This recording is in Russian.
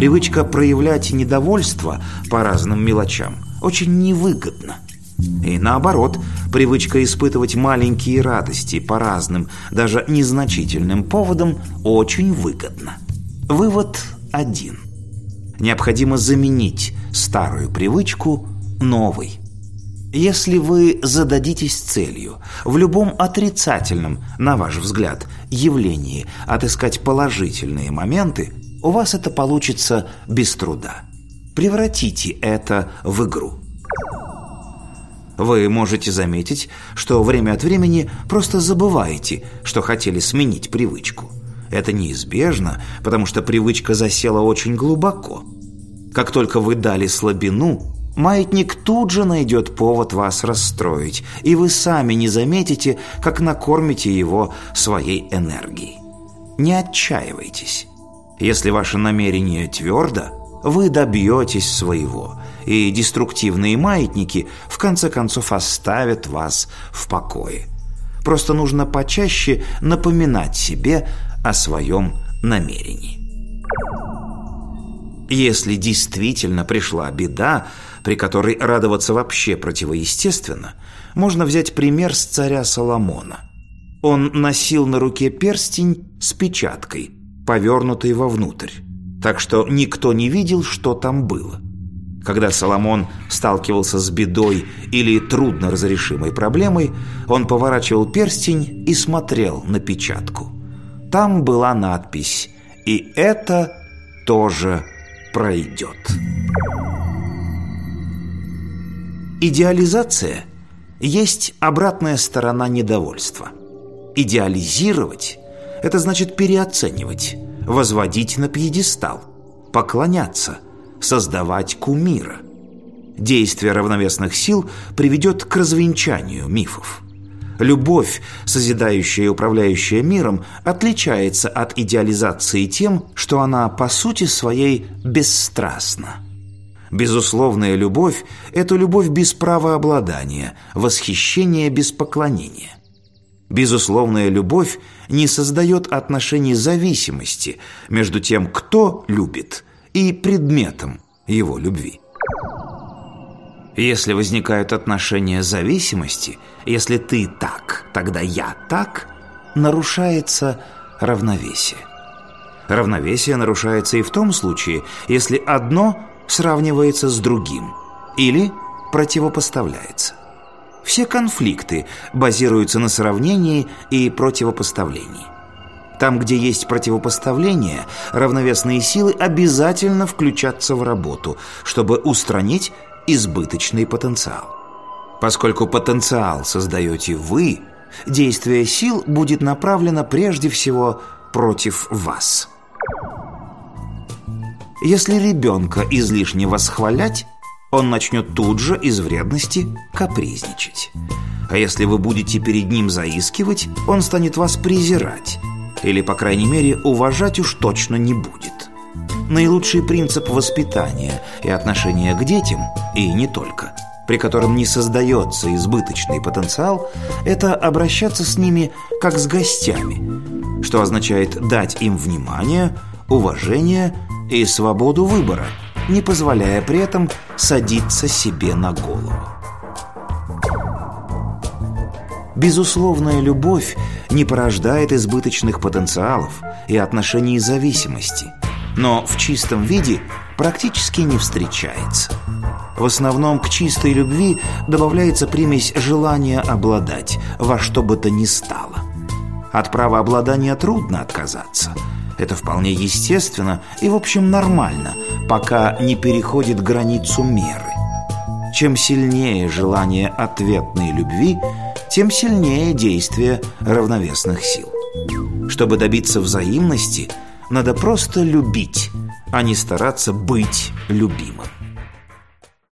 Привычка проявлять недовольство по разным мелочам очень невыгодна. И наоборот, привычка испытывать маленькие радости по разным, даже незначительным поводам очень выгодна. Вывод один. Необходимо заменить старую привычку новой. Если вы зададитесь целью в любом отрицательном, на ваш взгляд, явлении отыскать положительные моменты, у вас это получится без труда. Превратите это в игру. Вы можете заметить, что время от времени просто забываете, что хотели сменить привычку. Это неизбежно, потому что привычка засела очень глубоко. Как только вы дали слабину, Маятник тут же найдет повод вас расстроить, и вы сами не заметите, как накормите его своей энергией. Не отчаивайтесь. Если ваше намерение твердо, вы добьетесь своего, и деструктивные маятники в конце концов оставят вас в покое. Просто нужно почаще напоминать себе о своем намерении. Если действительно пришла беда, при которой радоваться вообще противоестественно, можно взять пример с царя Соломона. Он носил на руке перстень с печаткой, повернутой вовнутрь, так что никто не видел, что там было. Когда Соломон сталкивался с бедой или трудно разрешимой проблемой, он поворачивал перстень и смотрел на печатку. Там была надпись «И это тоже пройдет». Идеализация есть обратная сторона недовольства. Идеализировать – это значит переоценивать, возводить на пьедестал, поклоняться, создавать кумира. Действие равновесных сил приведет к развенчанию мифов. Любовь, созидающая и управляющая миром, отличается от идеализации тем, что она по сути своей бесстрастна. Безусловная любовь – это любовь без права обладания, восхищение без поклонения. Безусловная любовь не создает отношений зависимости между тем, кто любит, и предметом его любви. Если возникают отношения зависимости, если ты так, тогда я так, нарушается равновесие. Равновесие нарушается и в том случае, если одно сравнивается с другим или противопоставляется. Все конфликты базируются на сравнении и противопоставлении. Там, где есть противопоставление, равновесные силы обязательно включатся в работу, чтобы устранить избыточный потенциал. Поскольку потенциал создаете вы, действие сил будет направлено прежде всего против вас. Если ребенка излишне восхвалять, он начнет тут же из вредности капризничать. А если вы будете перед ним заискивать, он станет вас презирать. Или, по крайней мере, уважать уж точно не будет. Наилучший принцип воспитания и отношения к детям, и не только, при котором не создается избыточный потенциал, это обращаться с ними как с гостями, что означает дать им внимание, уважение и свободу выбора, не позволяя при этом садиться себе на голову. Безусловная любовь не порождает избыточных потенциалов и отношений зависимости, но в чистом виде практически не встречается. В основном к чистой любви добавляется примесь желания обладать во что бы то ни стало. От права обладания трудно отказаться – это вполне естественно и, в общем, нормально, пока не переходит границу меры. Чем сильнее желание ответной любви, тем сильнее действие равновесных сил. Чтобы добиться взаимности, надо просто любить, а не стараться быть любимым.